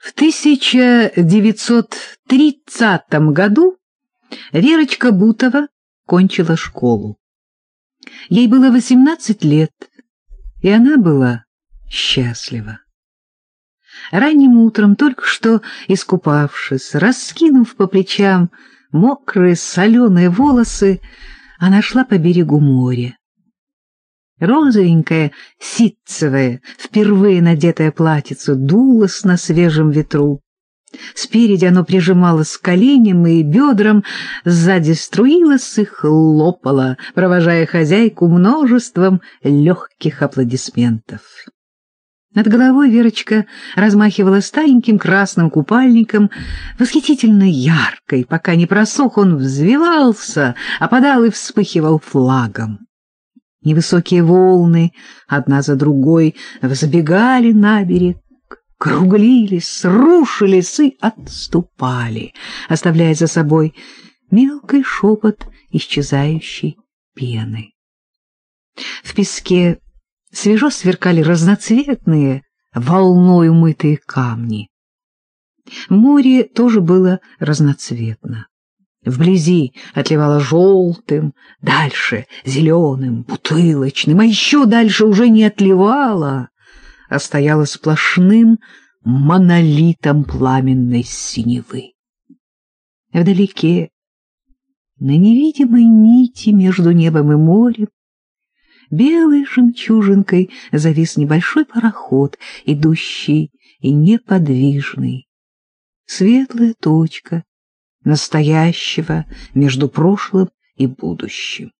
В 1930 году Верочка Бутова кончила школу. Ей было 18 лет, и она была счастлива. Ранним утром, только что искупавшись, раскинув по плечам мокрые соленые волосы, она шла по берегу моря. Розовенькое, ситцевое, впервые надетое платьице дулось на свежем ветру. Спереди оно прижималось к коленям и бедрам, сзади струилось и хлопало, провожая хозяйку множеством легких аплодисментов. Над головой Верочка размахивала стареньким красным купальником, восхитительно яркой, пока не просох, он взвивался, опадал и вспыхивал флагом. Невысокие волны, одна за другой, взбегали на берег, круглились, рушились и отступали, оставляя за собой мелкий шепот исчезающей пены. В песке свежо сверкали разноцветные, волной умытые камни. Море тоже было разноцветно. Вблизи отливало желтым, дальше зеленым, бутылочным, а еще дальше уже не отливало, а стояло сплошным монолитом пламенной синевы. Вдалеке, на невидимой нити между небом и морем, белой жемчужинкой завис небольшой пароход, идущий и неподвижный. Светлая точка настоящего между прошлым и будущим.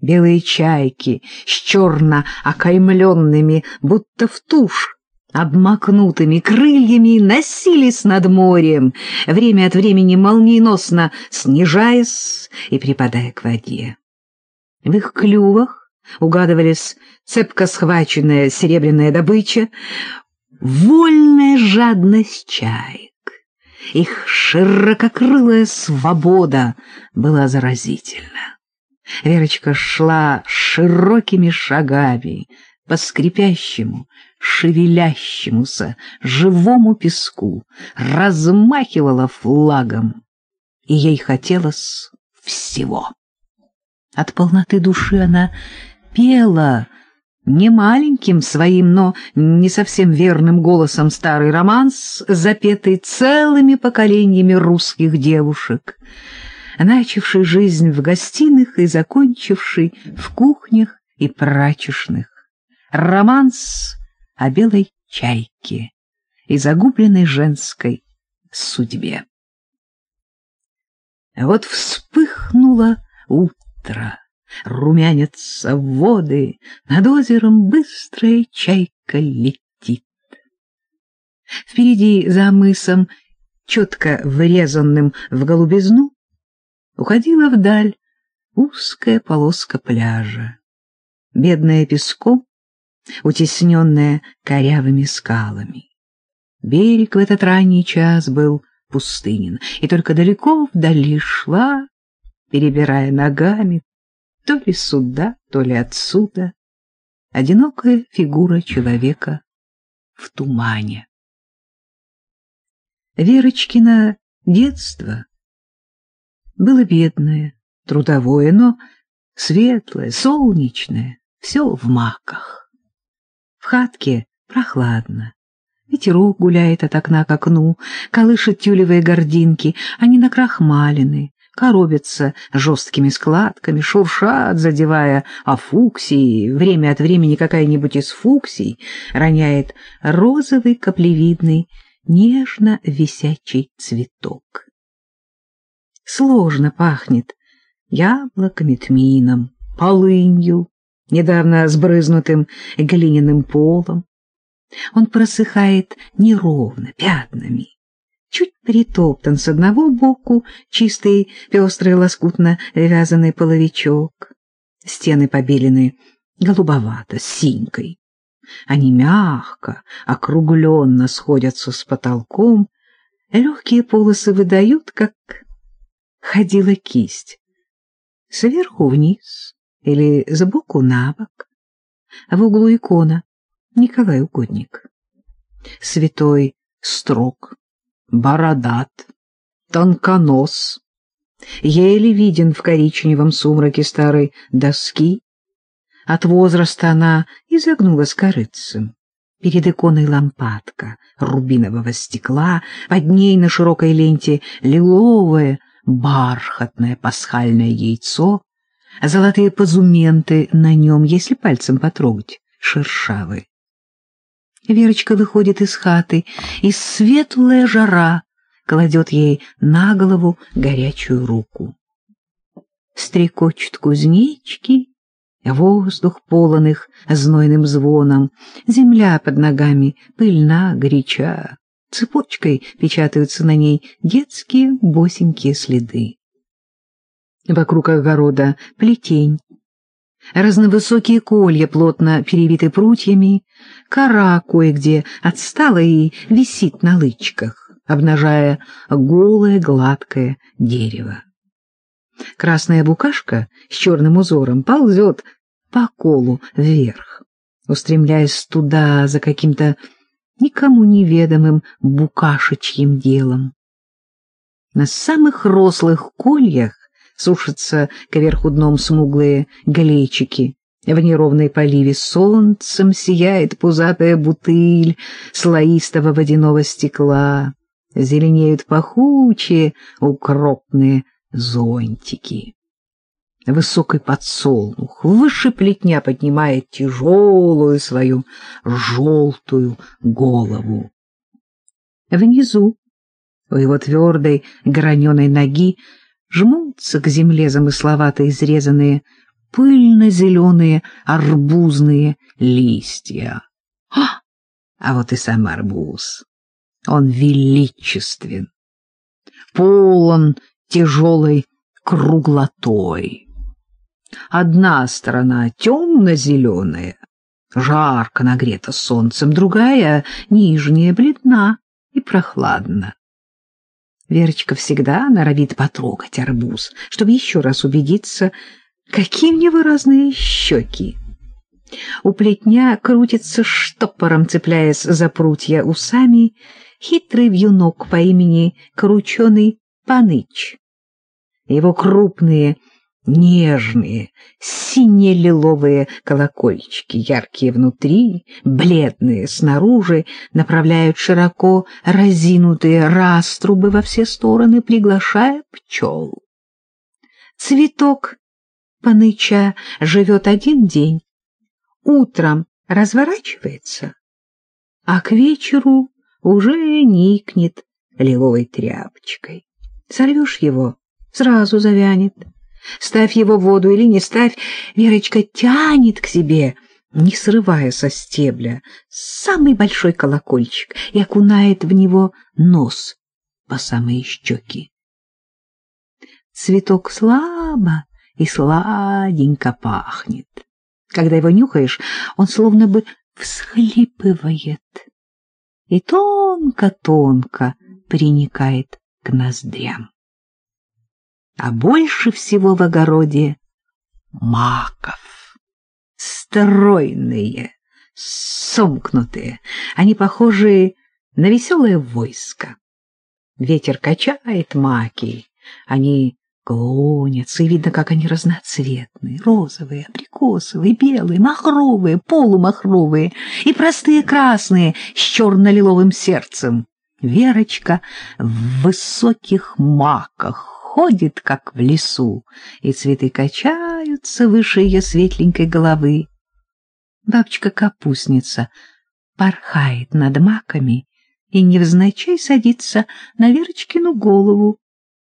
Белые чайки с черно окаймленными, будто в тушь, обмакнутыми крыльями носились над морем, время от времени молниеносно снижаясь и припадая к воде. В их клювах угадывались цепко схваченная серебряная добыча, вольная жадность чаек. Их ширококрылая свобода была заразительна. Верочка шла широкими шагами по скрипящему, шевелящемуся, живому песку, размахивала флагом, и ей хотелось всего. От полноты души она пела, не маленьким своим, но не совсем верным голосом старый романс, запетый целыми поколениями русских девушек, начавший жизнь в гостиных и закончивший в кухнях и прачечных. Романс о белой чайке и загубленной женской судьбе. Вот вспыхнуло утро. Румянятся воды, над озером быстрая чайка летит. Впереди за мысом, четко вырезанным в голубизну, уходила вдаль узкая полоска пляжа, бедная песком, утесненная корявыми скалами. Берег в этот ранний час был пустынен, и только далеко вдали шла, перебирая ногами, то ли сюда, то ли отсюда, одинокая фигура человека в тумане. Верочкино детство было бедное, трудовое, но светлое, солнечное, все в маках. В хатке прохладно. Ветерок гуляет от окна к окну, колышет тюлевые гординки, они накрахмалены, коробятся жесткими складками, шуршат, задевая о фуксии. Время от времени какая-нибудь из фуксий роняет розовый каплевидный, нежно-висячий цветок. Сложно пахнет яблоками, тмином, полынью, недавно сбрызнутым глиняным полом. Он просыхает неровно, пятнами чуть притоптан с одного боку чистый, пестрый, лоскутно вязаный половичок. Стены побелены голубовато, с синькой. Они мягко, округленно сходятся с потолком, легкие полосы выдают, как ходила кисть. Сверху вниз или сбоку на бок. В углу икона Николай Угодник. Святой строг, бородат, тонконос, еле виден в коричневом сумраке старой доски. От возраста она изогнулась корыцем. Перед иконой лампадка рубинового стекла, под ней на широкой ленте лиловое, бархатное пасхальное яйцо, золотые позументы на нем, если пальцем потрогать, шершавые. Верочка выходит из хаты, и светлая жара кладет ей на голову горячую руку. Стрекочут кузнечки, воздух полон их знойным звоном, земля под ногами пыльна, горяча, цепочкой печатаются на ней детские босенькие следы. Вокруг огорода плетень, разновысокие колья, плотно перевиты прутьями, кора кое-где отстала и висит на лычках, обнажая голое гладкое дерево. Красная букашка с черным узором ползет по колу вверх, устремляясь туда за каким-то никому неведомым букашечьим делом. На самых рослых кольях сушатся кверху дном смуглые галейчики. В неровной поливе солнцем сияет пузатая бутыль слоистого водяного стекла. Зеленеют пахучие укропные зонтики. Высокий подсолнух выше плетня поднимает тяжелую свою желтую голову. Внизу, у его твердой граненой ноги, жмутся к земле замысловато изрезанные пыльно-зеленые арбузные листья. А, а вот и сам арбуз. Он величествен, полон тяжелой круглотой. Одна сторона темно-зеленая, жарко нагрета солнцем, другая, нижняя, бледна и прохладна. Верочка всегда норовит потрогать арбуз, чтобы еще раз убедиться, какие у него разные щеки. У плетня крутится штопором, цепляясь за прутья усами, хитрый вьюнок по имени Крученый Паныч. Его крупные нежные, сине-лиловые колокольчики, яркие внутри, бледные снаружи, направляют широко разинутые раструбы во все стороны, приглашая пчел. Цветок паныча живет один день, утром разворачивается, а к вечеру уже никнет лиловой тряпочкой. Сорвешь его, сразу завянет. Ставь его в воду или не ставь, Верочка тянет к себе, не срывая со стебля, самый большой колокольчик и окунает в него нос по самые щеки. Цветок слабо и сладенько пахнет. Когда его нюхаешь, он словно бы всхлипывает и тонко-тонко приникает к ноздрям а больше всего в огороде маков. Стройные, сомкнутые, они похожи на веселое войско. Ветер качает маки, они клонятся, и видно, как они разноцветные, розовые, абрикосовые, белые, махровые, полумахровые и простые красные с черно-лиловым сердцем. Верочка в высоких маках ходит, как в лесу, и цветы качаются выше ее светленькой головы. Бабочка-капустница порхает над маками и невзначай садится на Верочкину голову,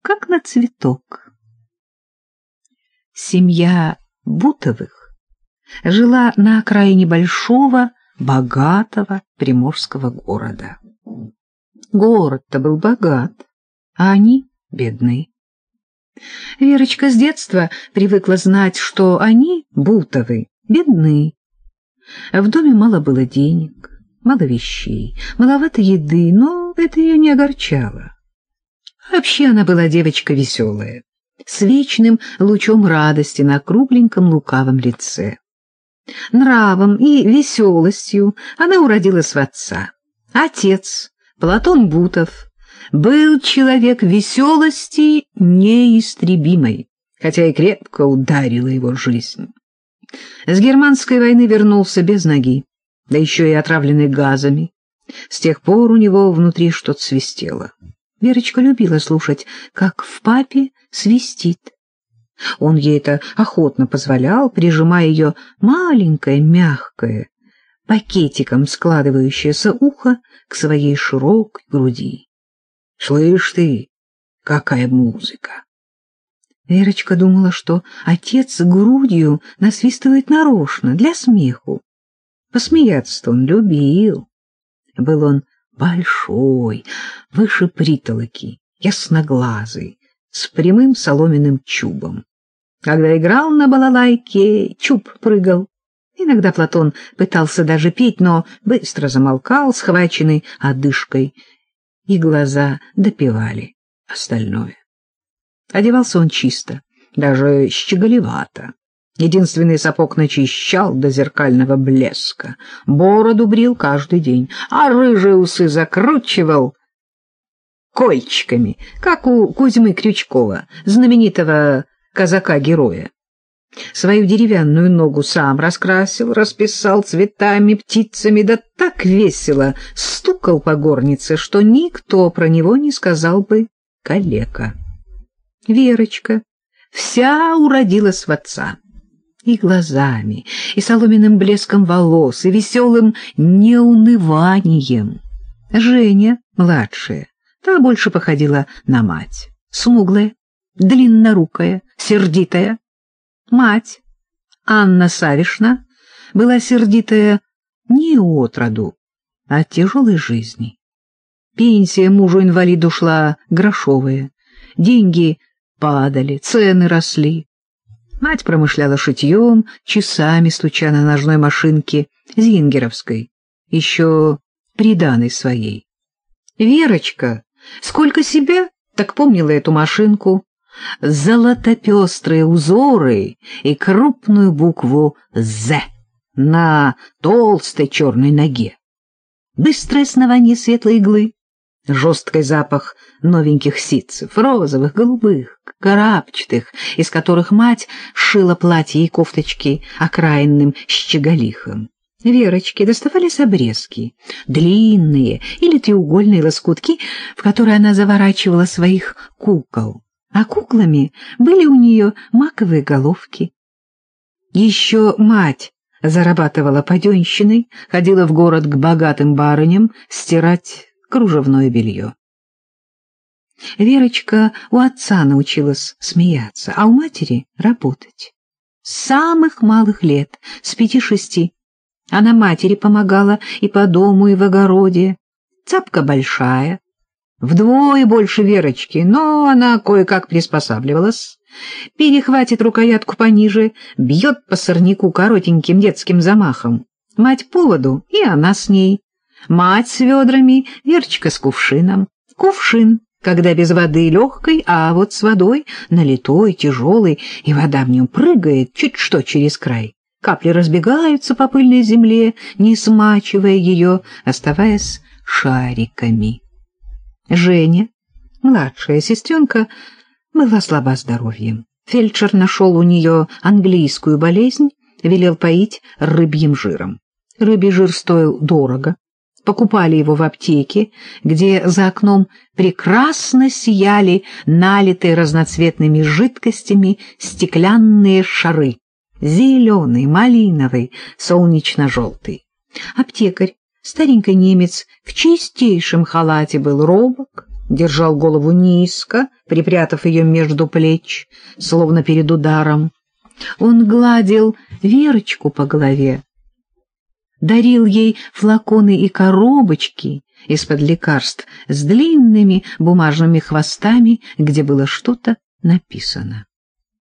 как на цветок. Семья Бутовых жила на окраине большого, богатого приморского города. Город-то был богат, а они бедны. Верочка с детства привыкла знать, что они, Бутовы, бедны. В доме мало было денег, мало вещей, маловато еды, но это ее не огорчало. Вообще она была девочка веселая, с вечным лучом радости на кругленьком лукавом лице. Нравом и веселостью она уродилась в отца. Отец Платон Бутов был человек веселости неистребимой, хотя и крепко ударила его жизнь. С германской войны вернулся без ноги, да еще и отравленный газами. С тех пор у него внутри что-то свистело. Верочка любила слушать, как в папе свистит. Он ей это охотно позволял, прижимая ее маленькое, мягкое, пакетиком складывающееся ухо к своей широкой груди. Слышь ты, какая музыка! Верочка думала, что отец грудью насвистывает нарочно, для смеху. Посмеяться-то он любил. Был он большой, выше притолоки, ясноглазый, с прямым соломенным чубом. Когда играл на балалайке, чуб прыгал. Иногда Платон пытался даже петь, но быстро замолкал, схваченный одышкой, и глаза допивали остальное. Одевался он чисто, даже щеголевато. Единственный сапог начищал до зеркального блеска, бороду брил каждый день, а рыжие усы закручивал кольчиками, как у Кузьмы Крючкова, знаменитого казака-героя. Свою деревянную ногу сам раскрасил, расписал цветами, птицами, да так весело стукал по горнице, что никто про него не сказал бы «калека». Верочка вся уродилась в отца. И глазами, и соломенным блеском волос, и веселым неуныванием. Женя, младшая, та больше походила на мать. Смуглая, длиннорукая, сердитая, Мать, Анна Савишна, была сердитая не от роду, а от тяжелой жизни. Пенсия мужу-инвалиду шла грошовая, деньги падали, цены росли. Мать промышляла шитьем, часами стуча на ножной машинке зингеровской, еще приданой своей. Верочка, сколько себя, так помнила эту машинку, золотопестрые узоры и крупную букву «З» на толстой черной ноге. Быстрое основание светлой иглы, жесткий запах новеньких ситцев, розовых, голубых, карапчатых, из которых мать шила платья и кофточки окраинным щеголихом. Верочки доставались обрезки, длинные или треугольные лоскутки, в которые она заворачивала своих кукол а куклами были у нее маковые головки. Еще мать зарабатывала паденщиной, ходила в город к богатым барыням стирать кружевное белье. Верочка у отца научилась смеяться, а у матери — работать. С самых малых лет, с пяти-шести. Она матери помогала и по дому, и в огороде. Цапка большая, Вдвое больше Верочки, но она кое-как приспосабливалась. Перехватит рукоятку пониже, бьет по сорняку коротеньким детским замахом. Мать поводу, и она с ней. Мать с ведрами, Верочка с кувшином. Кувшин, когда без воды легкой, а вот с водой налитой, тяжелый, и вода в нем прыгает чуть что через край. Капли разбегаются по пыльной земле, не смачивая ее, оставаясь шариками. Женя, младшая сестренка, была слаба здоровьем. Фельдшер нашел у нее английскую болезнь, велел поить рыбьим жиром. Рыбий жир стоил дорого. Покупали его в аптеке, где за окном прекрасно сияли налитые разноцветными жидкостями стеклянные шары. Зеленый, малиновый, солнечно-желтый. Аптекарь Старенький немец в чистейшем халате был робок, держал голову низко, припрятав ее между плеч, словно перед ударом. Он гладил Верочку по голове, дарил ей флаконы и коробочки из-под лекарств с длинными бумажными хвостами, где было что-то написано.